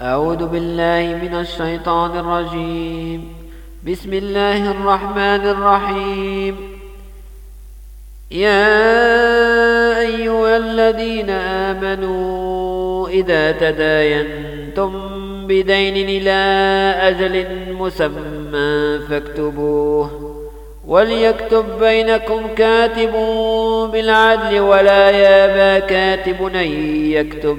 أعوذ بالله من الشيطان الرجيم. بسم الله الرحمن الرحيم. يا أيها الذين آمنوا إذا تداينتم بدين إلى أجل مسمى فاكتبوه وليكتب بينكم كاتب بالعدل ولا يابى كاتب أن يكتب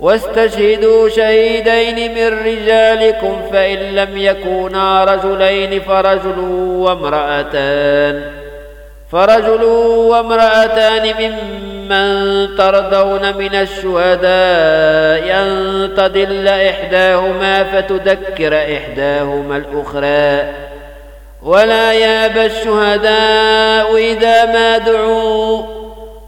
واستشهدوا شهيدين من رجالكم فإن لم يكونا رجلين فرجل وامرأتان. فرجل وامرأتان ممن ترضون من الشهداء أن تضل إحداهما فتذكر إحداهما الأخرى. ولا ياب الشهداء إذا ما دعوا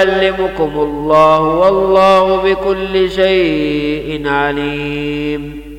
ويعلمكم الله والله بكل شيء عليم.